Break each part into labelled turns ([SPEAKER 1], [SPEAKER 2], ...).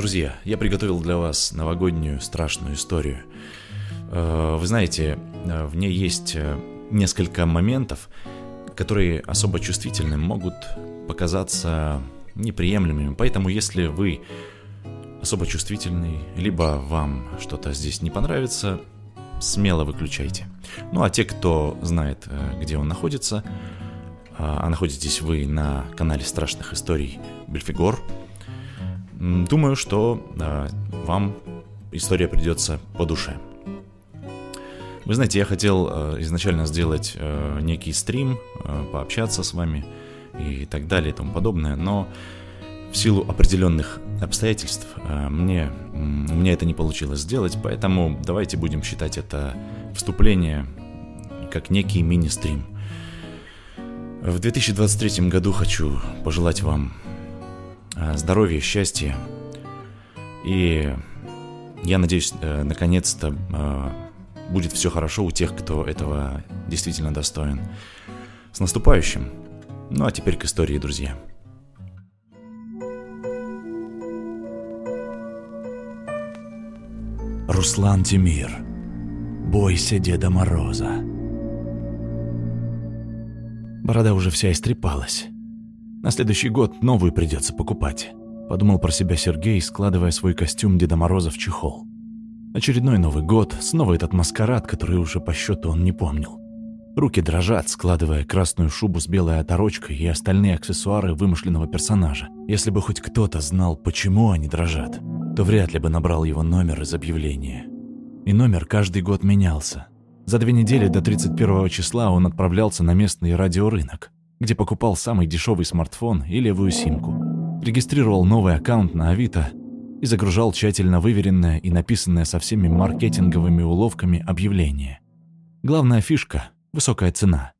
[SPEAKER 1] Друзья, я приготовил для вас новогоднюю страшную историю. Э, вы знаете, э, в ней есть э, несколько моментов, которые особо чувствительны, могут показаться неприемлемыми. Поэтому, если вы особо чувствительный, либо вам что-то здесь не понравится, смело выключайте. Ну а те, кто знает, где он находится, а находитесь вы на канале страшных историй Бельфигор, думаю, что вам история придется по душе. Вы знаете, я хотел э, изначально сделать э, некий стрим, э, пообщаться с вами и так далее и тому подобное, но в силу определенных обстоятельств мне, у меня это не получилось сделать, поэтому давайте будем считать это вступление как некий мини-стрим. В 2023 году хочу пожелать вам здоровья, счастья и я надеюсь, наконец-то будет все хорошо у тех, кто этого действительно достоин. С наступающим! Ну а теперь к истории, друзья.
[SPEAKER 2] Руслан Тимир. Бойся Деда Мороза. Борода уже вся истрепалась. На следующий год новую придется покупать. Подумал про себя Сергей, складывая свой костюм Деда Мороза в чехол. Очередной Новый год, снова этот маскарад, который уже по счету он не помнил. Руки дрожат, складывая красную шубу с белой оторочкой и остальные аксессуары вымышленного персонажа. Если бы хоть кто-то знал, почему они дрожат, то вряд ли бы набрал его номер из объявления. И номер каждый год менялся. За две недели до 31 числа он отправлялся на местный радиорынок, где покупал самый дешевый смартфон и левую симку. Регистрировал новый аккаунт на Авито и загружал тщательно выверенное и написанное со всеми маркетинговыми уловками объявление. Главная фишка – высокая цена.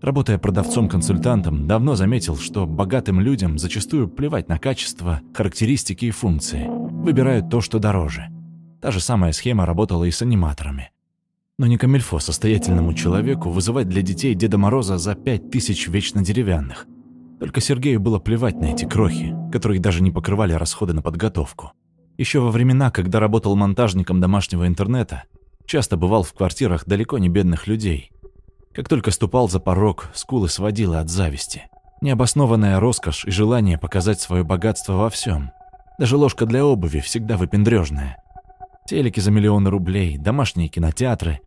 [SPEAKER 2] Работая продавцом-консультантом, давно заметил, что богатым людям зачастую плевать на качество, характеристики и функции. Выбирают то, что дороже. Та же самая схема работала и с аниматорами. Но не камильфо состоятельному человеку вызывать для детей Деда Мороза за пять тысяч вечно деревянных. Только Сергею было плевать на эти крохи, которые даже не покрывали расходы на подготовку. Еще во времена, когда работал монтажником домашнего интернета, часто бывал в квартирах далеко не бедных людей. Как только ступал за порог, скулы сводило от зависти. Необоснованная роскошь и желание показать свое богатство во всем. Даже ложка для обуви всегда выпендрежная. Телеки за миллионы рублей, домашние кинотеатры,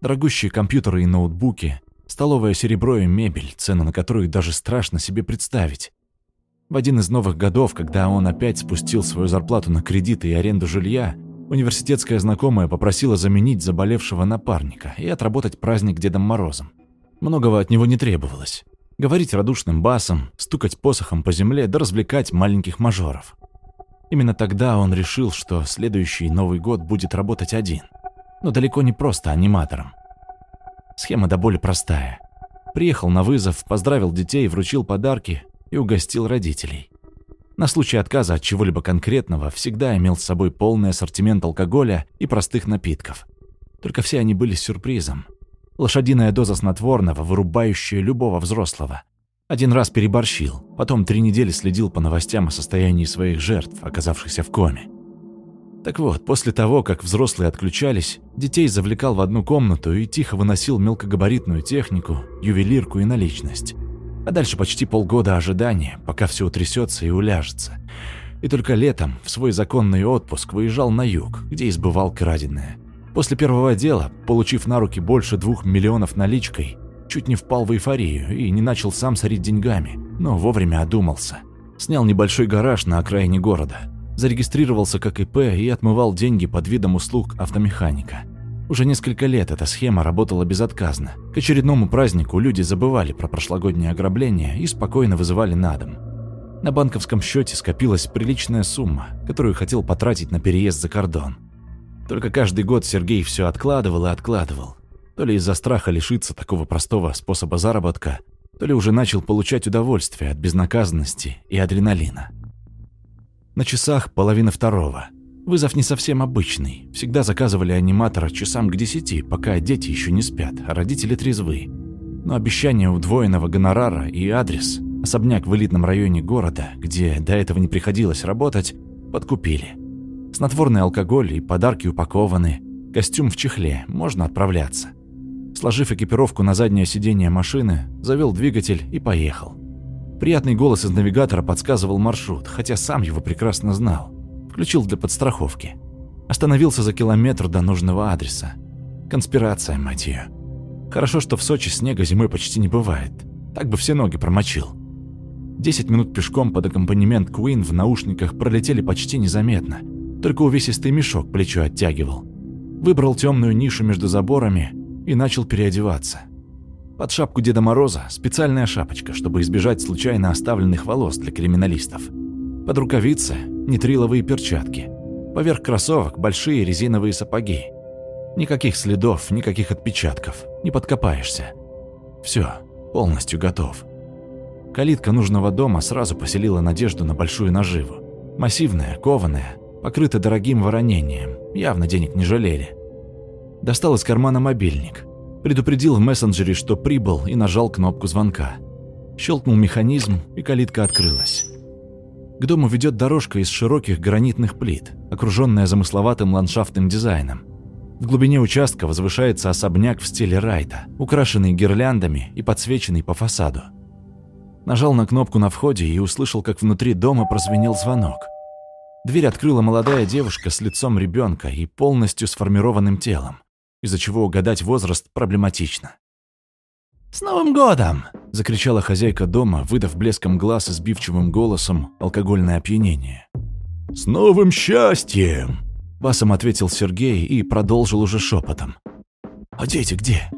[SPEAKER 2] дорогущие компьютеры и ноутбуки, столовое серебро и мебель, цену на которую даже страшно себе представить. В один из новых годов, когда он опять спустил свою зарплату на кредиты и аренду жилья, университетская знакомая попросила заменить заболевшего напарника и отработать праздник Дедом Морозом. Многого от него не требовалось. Говорить радушным басом, стукать посохом по земле да развлекать маленьких мажоров. Именно тогда он решил, что следующий Новый год будет работать один. Но далеко не просто аниматором. Схема до боли простая. Приехал на вызов, поздравил детей, вручил подарки, и угостил родителей. На случай отказа от чего-либо конкретного всегда имел с собой полный ассортимент алкоголя и простых напитков. Только все они были сюрпризом. Лошадиная доза снотворного, вырубающая любого взрослого. Один раз переборщил, потом три недели следил по новостям о состоянии своих жертв, оказавшихся в коме. Так вот, после того, как взрослые отключались, детей завлекал в одну комнату и тихо выносил мелкогабаритную технику, ювелирку и наличность. А дальше почти полгода ожидания, пока все утрясется и уляжется. И только летом, в свой законный отпуск, выезжал на юг, где избывал краденое. После первого дела, получив на руки больше двух миллионов наличкой, чуть не впал в эйфорию и не начал сам сорить деньгами, но вовремя одумался. Снял небольшой гараж на окраине города, зарегистрировался как ИП и отмывал деньги под видом услуг автомеханика – уже несколько лет эта схема работала безотказно. К очередному празднику люди забывали про прошлогоднее ограбление и спокойно вызывали на дом. На банковском счете скопилась приличная сумма, которую хотел потратить на переезд за кордон. Только каждый год Сергей все откладывал и откладывал. То ли из-за страха лишиться такого простого способа заработка, то ли уже начал получать удовольствие от безнаказанности и адреналина. На часах половина второго – Вызов не совсем обычный. Всегда заказывали аниматора часам к десяти, пока дети еще не спят, а родители трезвы. Но обещание удвоенного гонорара и адрес, особняк в элитном районе города, где до этого не приходилось работать, подкупили. Снотворный алкоголь и подарки упакованы. Костюм в чехле, можно отправляться. Сложив экипировку на заднее сиденье машины, завел двигатель и поехал. Приятный голос из навигатора подсказывал маршрут, хотя сам его прекрасно знал. Включил для подстраховки. Остановился за километр до нужного адреса. Конспирация, мать ее. Хорошо, что в Сочи снега зимой почти не бывает. Так бы все ноги промочил. Десять минут пешком под аккомпанемент Queen в наушниках пролетели почти незаметно. Только увесистый мешок плечо оттягивал. Выбрал темную нишу между заборами и начал переодеваться. Под шапку Деда Мороза специальная шапочка, чтобы избежать случайно оставленных волос для криминалистов. Под рукавицы нитриловые перчатки. Поверх кроссовок большие резиновые сапоги. Никаких следов, никаких отпечатков. Не подкопаешься. Все, полностью готов. Калитка нужного дома сразу поселила надежду на большую наживу. Массивная, кованая, покрыта дорогим воронением. Явно денег не жалели. Достал из кармана мобильник. Предупредил в мессенджере, что прибыл, и нажал кнопку звонка. Щелкнул механизм, и калитка открылась. К дому ведет дорожка из широких гранитных плит, окруженная замысловатым ландшафтным дизайном. В глубине участка возвышается особняк в стиле Райта, украшенный гирляндами и подсвеченный по фасаду. Нажал на кнопку на входе и услышал, как внутри дома прозвенел звонок. Дверь открыла молодая девушка с лицом ребенка и полностью сформированным телом, из-за чего угадать возраст проблематично. «С Новым годом!» – закричала хозяйка дома, выдав блеском глаз и сбивчивым голосом алкогольное опьянение.
[SPEAKER 1] «С новым счастьем!»
[SPEAKER 2] – басом ответил Сергей и продолжил уже шепотом. «А дети где?»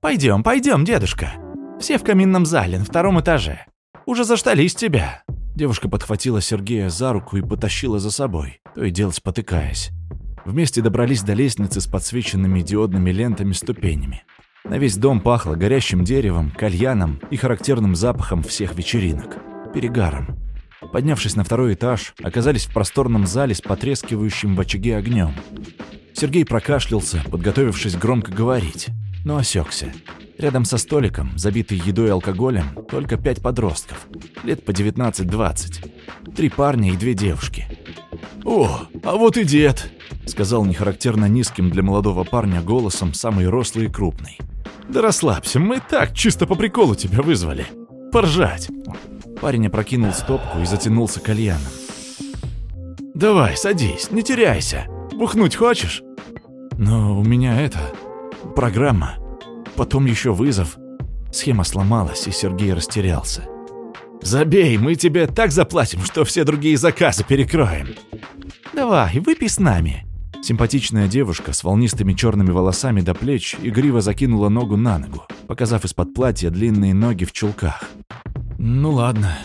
[SPEAKER 2] «Пойдем, пойдем, дедушка. Все в каминном зале на втором этаже. Уже заштались тебя». Девушка подхватила Сергея за руку и потащила за собой, то и дело спотыкаясь. Вместе добрались до лестницы с подсвеченными диодными лентами ступенями. На весь дом пахло горящим деревом, кальяном и характерным запахом всех вечеринок – перегаром. Поднявшись на второй этаж, оказались в просторном зале с потрескивающим в очаге огнем. Сергей прокашлялся, подготовившись громко говорить, но осекся. Рядом со столиком, забитый едой и алкоголем, только пять подростков, лет по 19-20. Три парня и две девушки.
[SPEAKER 1] «О, а вот и дед!»
[SPEAKER 2] — сказал нехарактерно низким для молодого парня голосом самый рослый и крупный.
[SPEAKER 1] «Да расслабься, мы так чисто по приколу тебя вызвали. Поржать!»
[SPEAKER 2] Парень опрокинул стопку и затянулся кальяном.
[SPEAKER 1] «Давай, садись, не теряйся. Бухнуть хочешь?»
[SPEAKER 2] «Но у меня это... программа. Потом еще вызов». Схема сломалась, и Сергей растерялся.
[SPEAKER 1] «Забей, мы тебе так заплатим, что все другие заказы перекроем».
[SPEAKER 2] «Давай, выпей с нами», Симпатичная девушка с волнистыми черными волосами до плеч игриво закинула ногу на ногу, показав из-под платья длинные ноги в чулках. «Ну ладно».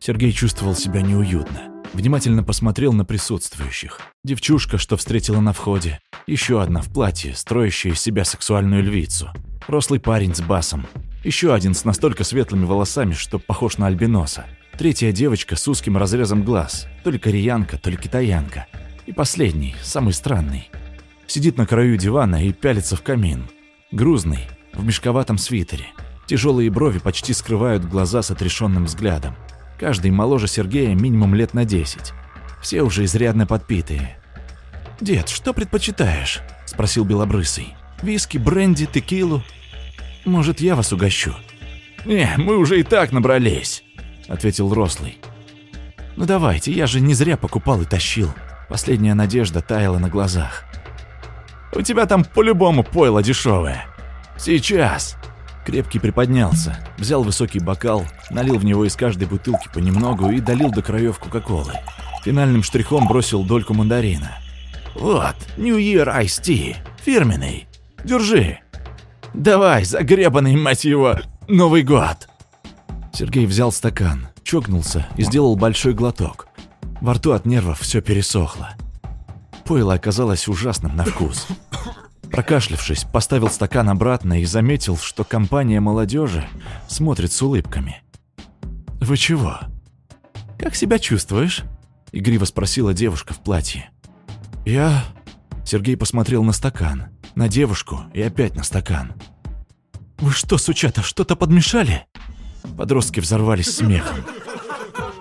[SPEAKER 2] Сергей чувствовал себя неуютно. Внимательно посмотрел на присутствующих. Девчушка, что встретила на входе. Еще одна в платье, строящая из себя сексуальную львицу. Рослый парень с басом. Еще один с настолько светлыми волосами, что похож на альбиноса. Третья девочка с узким разрезом глаз. То ли кореянка, то ли китаянка. И последний, самый странный. Сидит на краю дивана и пялится в камин. Грузный, в мешковатом свитере. Тяжелые брови почти скрывают глаза с отрешенным взглядом. Каждый моложе Сергея минимум лет на 10. Все уже изрядно подпитые. «Дед, что предпочитаешь?» – спросил Белобрысый. «Виски, бренди, текилу? Может, я вас угощу?»
[SPEAKER 1] «Не, мы уже и так набрались», – ответил Рослый.
[SPEAKER 2] «Ну давайте, я же не зря покупал и тащил», Последняя надежда таяла на глазах.
[SPEAKER 1] «У тебя там по-любому пойло дешевое. Сейчас!»
[SPEAKER 2] Крепкий приподнялся, взял высокий бокал, налил в него из каждой бутылки понемногу и долил до краев Кока-Колы. Финальным штрихом бросил дольку мандарина.
[SPEAKER 1] «Вот, New Year Ice Tea, фирменный. Держи. Давай, загребанный, мать его, Новый год!»
[SPEAKER 2] Сергей взял стакан, чокнулся и сделал большой глоток. Во рту от нервов все пересохло. Пойло оказалось ужасным на вкус. Прокашлявшись, поставил стакан обратно и заметил, что компания молодежи смотрит с улыбками. «Вы чего?» «Как себя чувствуешь?» — игриво спросила девушка в платье. «Я...» Сергей посмотрел на стакан, на девушку и опять на стакан. «Вы что, сучата, что-то подмешали?» Подростки взорвались смехом.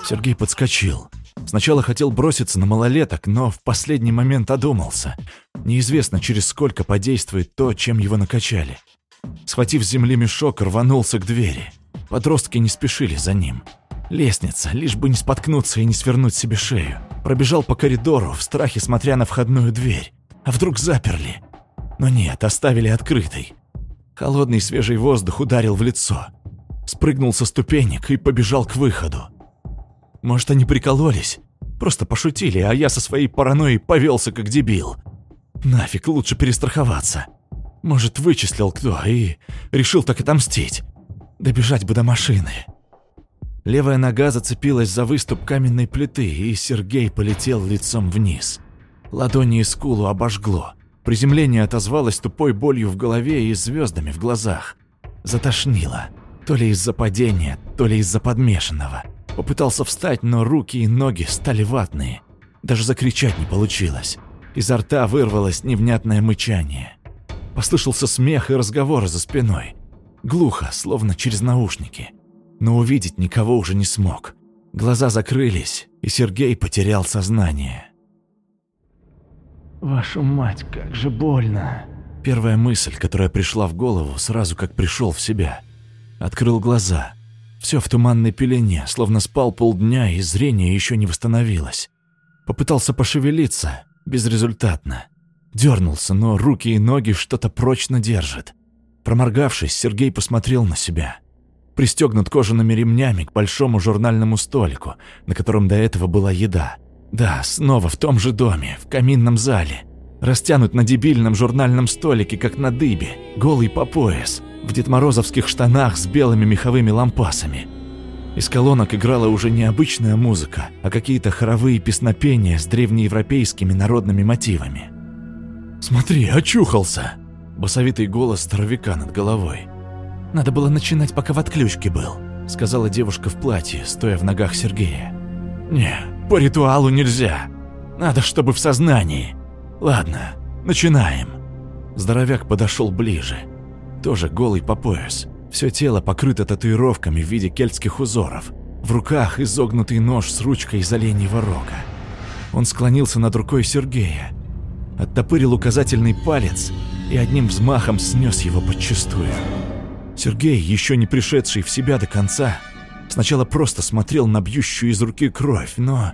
[SPEAKER 2] Сергей подскочил. Сначала хотел броситься на малолеток, но в последний момент одумался. Неизвестно, через сколько подействует то, чем его накачали. Схватив с земли мешок, рванулся к двери. Подростки не спешили за ним. Лестница, лишь бы не споткнуться и не свернуть себе шею. Пробежал по коридору, в страхе смотря на входную дверь. А вдруг заперли? Но нет, оставили открытой. Холодный свежий воздух ударил в лицо. Спрыгнул со ступенек и побежал к выходу. Может, они прикололись? Просто пошутили, а я со своей паранойей повелся как дебил. Нафиг, лучше перестраховаться. Может, вычислил кто и решил так отомстить. Добежать бы до машины. Левая нога зацепилась за выступ каменной плиты, и Сергей полетел лицом вниз. Ладони и скулу обожгло. Приземление отозвалось тупой болью в голове и звездами в глазах. Затошнило. То ли из-за падения, то ли из-за подмешанного. Попытался встать, но руки и ноги стали ватные. Даже закричать не получилось. Изо рта вырвалось невнятное мычание. Послышался смех и разговоры за спиной. Глухо, словно через наушники. Но увидеть никого уже не смог. Глаза закрылись, и Сергей потерял сознание. «Вашу мать, как же больно!» Первая мысль, которая пришла в голову сразу как пришел в себя. Открыл глаза. Все в туманной пелене, словно спал полдня, и зрение еще не восстановилось. Попытался пошевелиться, безрезультатно. Дернулся, но руки и ноги что-то прочно держат. Проморгавшись, Сергей посмотрел на себя. Пристегнут кожаными ремнями к большому журнальному столику, на котором до этого была еда. Да, снова в том же доме, в каминном зале. Растянут на дебильном журнальном столике, как на дыбе, голый по пояс, в детморозовских штанах с белыми меховыми лампасами. Из колонок играла уже не обычная музыка, а какие-то хоровые песнопения с древнеевропейскими народными мотивами. «Смотри, очухался!» – басовитый голос здоровяка над головой. «Надо было начинать, пока в отключке был», – сказала девушка в платье, стоя в ногах Сергея. «Не, по ритуалу нельзя. Надо, чтобы в сознании. Ладно, начинаем». Здоровяк подошел ближе. Тоже голый по пояс. Все тело покрыто татуировками в виде кельтских узоров. В руках изогнутый нож с ручкой из оленьего рога. Он склонился над рукой Сергея, оттопырил указательный палец и одним взмахом снес его подчистую. Сергей, еще не пришедший в себя до конца, сначала просто смотрел на бьющую из руки кровь, но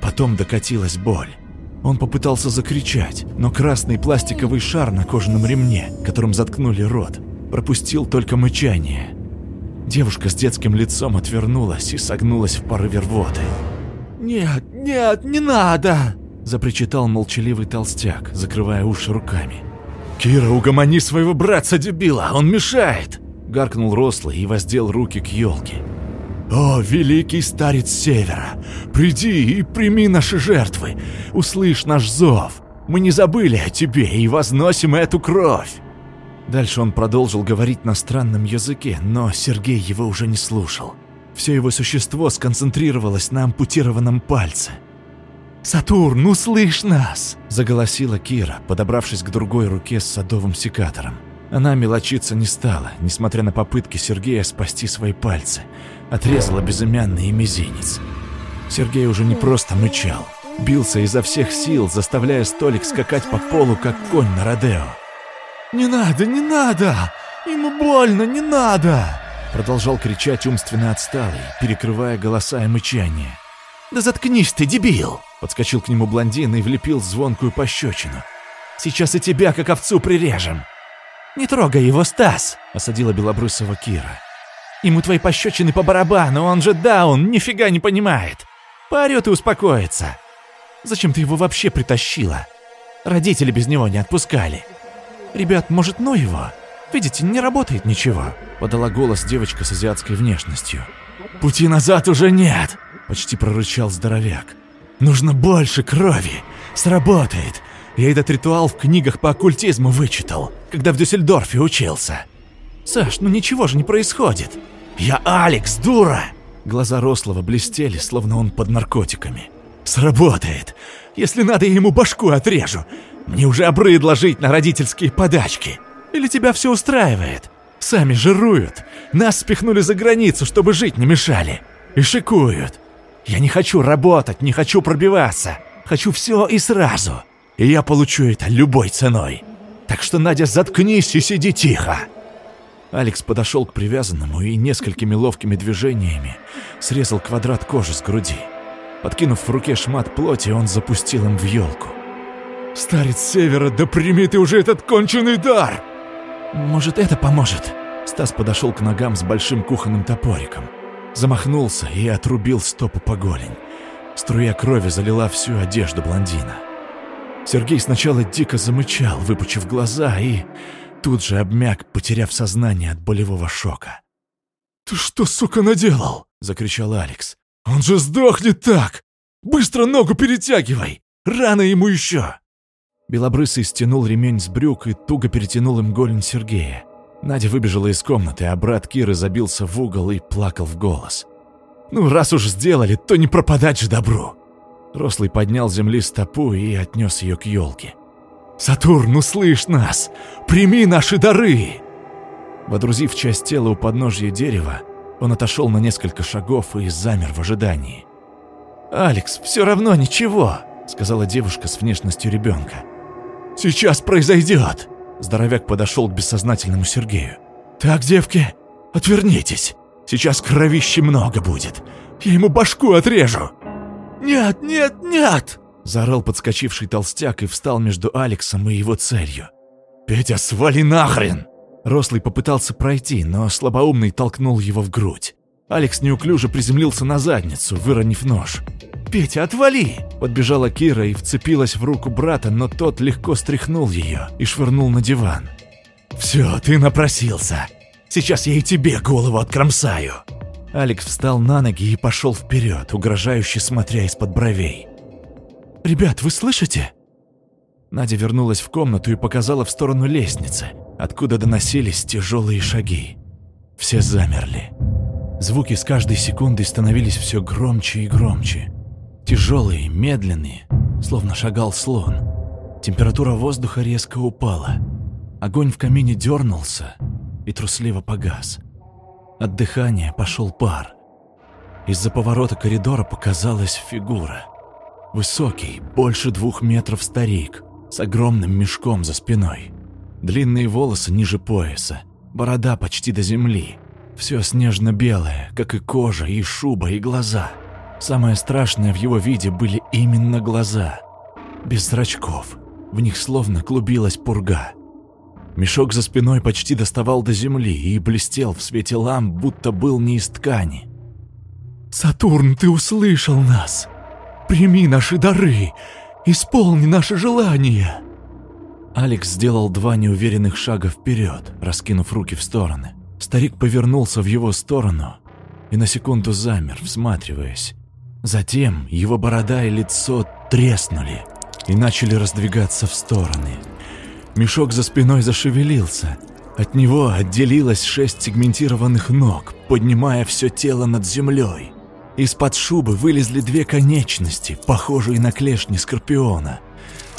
[SPEAKER 2] потом докатилась боль. Он попытался закричать, но красный пластиковый шар на кожаном ремне, которым заткнули рот, пропустил только мычание. Девушка с детским лицом отвернулась и согнулась в порыве рвоты. «Нет, нет, не надо!» – запричитал молчаливый толстяк, закрывая уши руками. «Кира, угомони своего братца-дебила, он мешает!» гаркнул рослый и воздел руки к елке. «О, великий старец Севера, приди и прими наши жертвы, услышь наш зов, мы не забыли о тебе и возносим эту кровь!» Дальше он продолжил говорить на странном языке, но Сергей его уже не слушал. Все его существо сконцентрировалось на ампутированном пальце. «Сатурн, услышь нас!» – заголосила Кира, подобравшись к другой руке с садовым секатором. Она мелочиться не стала, несмотря на попытки Сергея спасти свои пальцы. Отрезала безымянный мизинец. Сергей уже не просто мычал. Бился изо всех сил, заставляя столик скакать по полу, как конь на Родео. «Не надо, не надо! Ему больно, не надо!» Продолжал кричать умственно отсталый, перекрывая голоса и мычание. «Да заткнись ты, дебил!» Подскочил к нему блондин и влепил звонкую пощечину. «Сейчас и тебя, как овцу, прирежем!» «Не трогай его, Стас!» – осадила Белобрысова Кира. «Ему твои пощечины по барабану, он же даун, нифига не понимает. Поорет и успокоится. Зачем ты его вообще притащила? Родители без него не отпускали. Ребят, может, ну его? Видите, не работает ничего», – подала голос девочка с азиатской внешностью. «Пути назад уже нет!» – почти прорычал здоровяк. «Нужно больше крови! Сработает! Я этот ритуал в книгах по оккультизму вычитал, когда в Дюссельдорфе учился. Саш, ну ничего же не происходит. Я Алекс, дура! Глаза Рослого блестели, словно он под наркотиками. Сработает. Если надо, я ему башку отрежу. Мне уже обрыдло жить на родительские подачки. Или тебя все устраивает? Сами жируют. Нас спихнули за границу, чтобы жить не мешали. И шикуют. Я не хочу работать, не хочу пробиваться. Хочу все и сразу. И я получу это любой ценой. Так что, Надя, заткнись и сиди тихо. Алекс подошел к привязанному и несколькими ловкими движениями срезал квадрат кожи с груди. Подкинув в руке шмат плоти, он запустил им в елку. «Старец Севера, да прими ты уже этот конченый дар!» «Может, это поможет?» Стас подошел к ногам с большим кухонным топориком. Замахнулся и отрубил стопу по голень. Струя крови залила всю одежду блондина. Сергей сначала дико замычал, выпучив глаза, и тут же обмяк, потеряв сознание от болевого шока. «Ты что, сука, наделал?» — закричал Алекс. «Он же сдохнет так! Быстро ногу перетягивай! Рано ему еще!» Белобрысый стянул ремень с брюк и туго перетянул им голень Сергея. Надя выбежала из комнаты, а брат Киры забился в угол и плакал в голос. «Ну, раз уж сделали, то не пропадать же добру!» Рослый поднял земли стопу и отнес ее к елке. «Сатурн, услышь нас! Прими наши дары!» Водрузив часть тела у подножья дерева, он отошел на несколько шагов и замер в ожидании. «Алекс, все равно ничего», — сказала девушка с внешностью ребенка. «Сейчас произойдет!» Здоровяк подошел к бессознательному Сергею. «Так, девки, отвернитесь. Сейчас кровищи много будет. Я ему башку отрежу!» «Нет, нет, нет!» Заорал подскочивший толстяк и встал между Алексом и его целью. «Петя, свали нахрен!» Рослый попытался пройти, но слабоумный толкнул его в грудь. Алекс неуклюже приземлился на задницу, выронив нож. «Петя, отвали!» Подбежала Кира и вцепилась в руку брата, но тот легко стряхнул ее и швырнул на диван. «Все, ты напросился. Сейчас я и тебе голову откромсаю!» Алекс встал на ноги и пошел вперед, угрожающе смотря из-под бровей. «Ребят, вы слышите?» Надя вернулась в комнату и показала в сторону лестницы, откуда доносились тяжелые шаги. Все замерли. Звуки с каждой секундой становились все громче и громче. Тяжелые, медленные, словно шагал слон. Температура воздуха резко упала. Огонь в камине дернулся и трусливо погас. От дыхания пошел пар. Из-за поворота коридора показалась фигура. Высокий, больше двух метров старик, с огромным мешком за спиной. Длинные волосы ниже пояса, борода почти до земли. Все снежно-белое, как и кожа, и шуба, и глаза — Самое страшное в его виде были именно глаза. Без зрачков. В них словно клубилась пурга. Мешок за спиной почти доставал до земли и блестел в свете ламп, будто был не из ткани. «Сатурн, ты услышал нас! Прими наши дары! Исполни наши желания!» Алекс сделал два неуверенных шага вперед, раскинув руки в стороны. Старик повернулся в его сторону и на секунду замер, всматриваясь. Затем его борода и лицо треснули и начали раздвигаться в стороны. Мешок за спиной зашевелился. От него отделилось шесть сегментированных ног, поднимая все тело над землей. Из-под шубы вылезли две конечности, похожие на клешни скорпиона.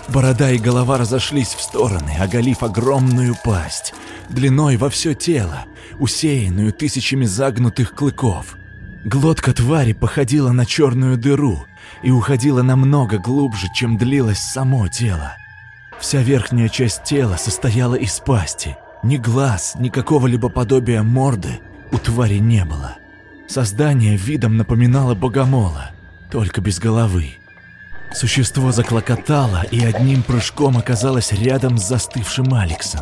[SPEAKER 2] Борода и голова разошлись в стороны, оголив огромную пасть, длиной во все тело, усеянную тысячами загнутых клыков – Глотка твари походила на черную дыру и уходила намного глубже, чем длилось само тело. Вся верхняя часть тела состояла из пасти. Ни глаз, ни какого-либо подобия морды у твари не было. Создание видом напоминало богомола, только без головы. Существо заклокотало и одним прыжком оказалось рядом с застывшим Алексом.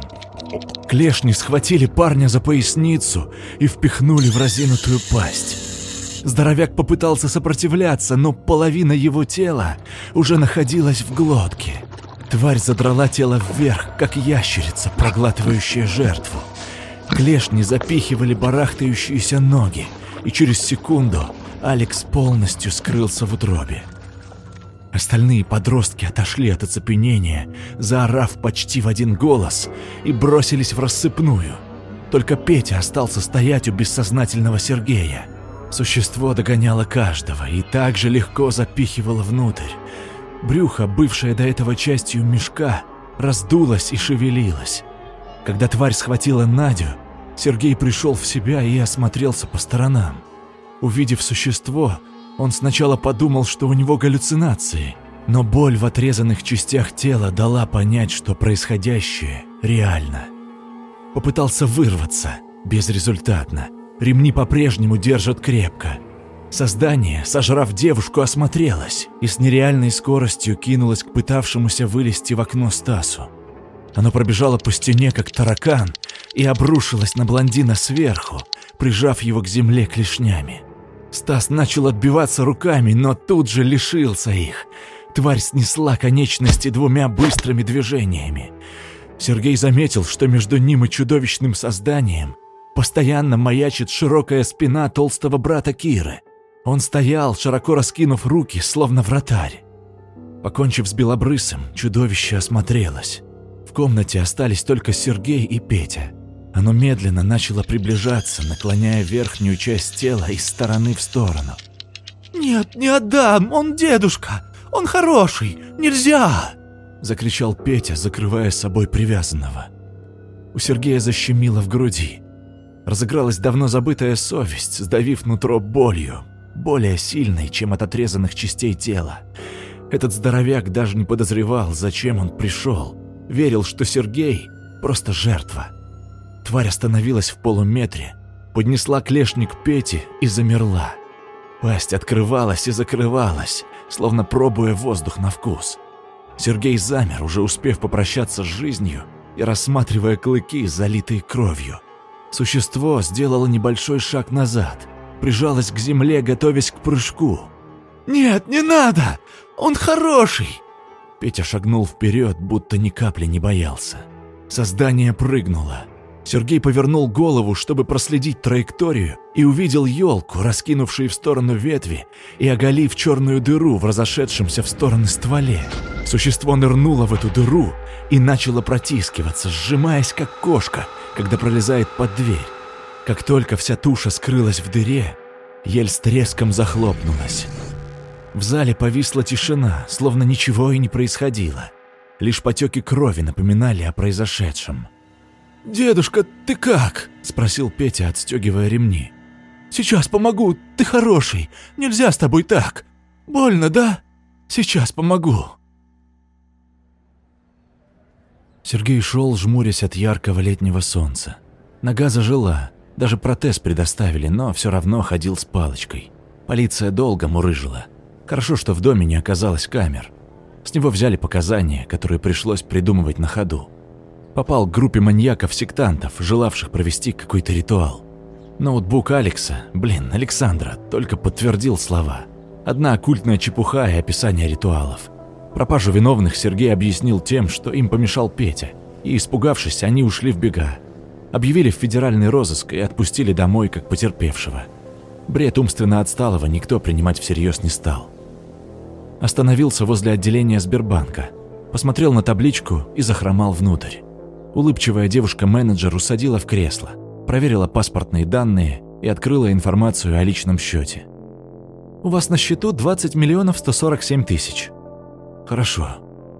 [SPEAKER 2] Клешни схватили парня за поясницу и впихнули в разинутую пасть. Здоровяк попытался сопротивляться, но половина его тела уже находилась в глотке. Тварь задрала тело вверх, как ящерица, проглатывающая жертву. Клешни запихивали барахтающиеся ноги, и через секунду Алекс полностью скрылся в утробе. Остальные подростки отошли от оцепенения, заорав почти в один голос, и бросились в рассыпную. Только Петя остался стоять у бессознательного Сергея. Существо догоняло каждого и так же легко запихивало внутрь. Брюхо, бывшее до этого частью мешка, раздулось и шевелилось. Когда тварь схватила Надю, Сергей пришел в себя и осмотрелся по сторонам. Увидев существо, Он сначала подумал, что у него галлюцинации, но боль в отрезанных частях тела дала понять, что происходящее реально. Попытался вырваться, безрезультатно. Ремни по-прежнему держат крепко. Создание, сожрав девушку, осмотрелось и с нереальной скоростью кинулось к пытавшемуся вылезти в окно Стасу. Оно пробежало по стене, как таракан, и обрушилось на блондина сверху, прижав его к земле клешнями. Стас начал отбиваться руками, но тут же лишился их. Тварь снесла конечности двумя быстрыми движениями. Сергей заметил, что между ним и чудовищным созданием постоянно маячит широкая спина толстого брата Киры. Он стоял, широко раскинув руки, словно вратарь. Покончив с белобрысом, чудовище осмотрелось. В комнате остались только Сергей и Петя. Оно медленно начало приближаться, наклоняя верхнюю часть тела из стороны в сторону.
[SPEAKER 3] «Нет, не отдам, он дедушка, он хороший, нельзя!»
[SPEAKER 2] Закричал Петя, закрывая собой привязанного. У Сергея защемило в груди. Разыгралась давно забытая совесть, сдавив нутро болью, более сильной, чем от отрезанных частей тела. Этот здоровяк даже не подозревал, зачем он пришел. Верил, что Сергей – просто жертва. Тварь остановилась в полуметре, поднесла клешник Пети и замерла. Пасть открывалась и закрывалась, словно пробуя воздух на вкус. Сергей замер, уже успев попрощаться с жизнью и рассматривая клыки, залитые кровью. Существо сделало небольшой шаг назад, прижалось к земле, готовясь к прыжку.
[SPEAKER 3] «Нет, не надо! Он хороший!»
[SPEAKER 2] Петя шагнул вперед, будто ни капли не боялся. Создание прыгнуло. Сергей повернул голову, чтобы проследить траекторию, и увидел елку, раскинувшую в сторону ветви и оголив черную дыру в разошедшемся в стороны стволе. Существо нырнуло в эту дыру и начало протискиваться, сжимаясь как кошка, когда пролезает под дверь. Как только вся туша скрылась в дыре, ель с треском захлопнулась. В зале повисла тишина, словно ничего и не происходило. Лишь потеки крови напоминали о произошедшем.
[SPEAKER 3] «Дедушка, ты как?» – спросил Петя, отстегивая ремни. «Сейчас помогу, ты хороший, нельзя с тобой так. Больно, да? Сейчас помогу».
[SPEAKER 2] Сергей шел, жмурясь от яркого летнего солнца. Нога зажила, даже протез предоставили, но все равно ходил с палочкой. Полиция долго мурыжила. Хорошо, что в доме не оказалось камер. С него взяли показания, которые пришлось придумывать на ходу. Попал к группе маньяков-сектантов, желавших провести какой-то ритуал. Ноутбук Алекса, блин, Александра, только подтвердил слова. Одна оккультная чепуха и описание ритуалов. Пропажу виновных Сергей объяснил тем, что им помешал Петя, и, испугавшись, они ушли в бега. Объявили в федеральный розыск и отпустили домой как потерпевшего. Бред умственно отсталого никто принимать всерьез не стал. Остановился возле отделения Сбербанка, посмотрел на табличку и захромал внутрь. Улыбчивая девушка-менеджер усадила в кресло, проверила паспортные данные и открыла информацию о личном счете. «У вас на счету 20 миллионов 147 тысяч». «Хорошо.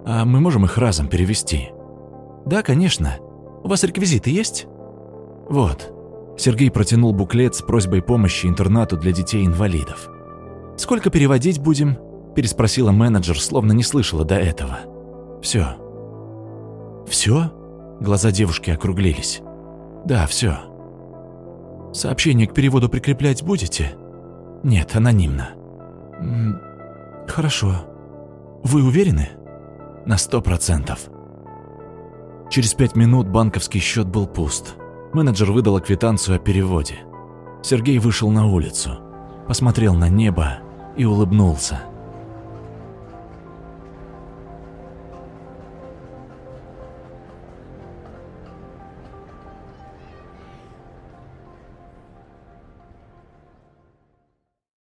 [SPEAKER 2] А мы можем их разом перевести?» «Да, конечно. У вас реквизиты есть?» «Вот». Сергей протянул буклет с просьбой помощи интернату для детей-инвалидов. «Сколько переводить будем?» – переспросила менеджер, словно не слышала до этого. «Все». «Все?» Глаза девушки округлились. «Да, все. Сообщение к переводу прикреплять будете?» «Нет, анонимно». М «Хорошо. Вы уверены?» «На сто процентов». Через пять минут банковский счет был пуст. Менеджер выдала квитанцию о переводе. Сергей вышел на улицу, посмотрел на небо и улыбнулся.